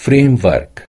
framework.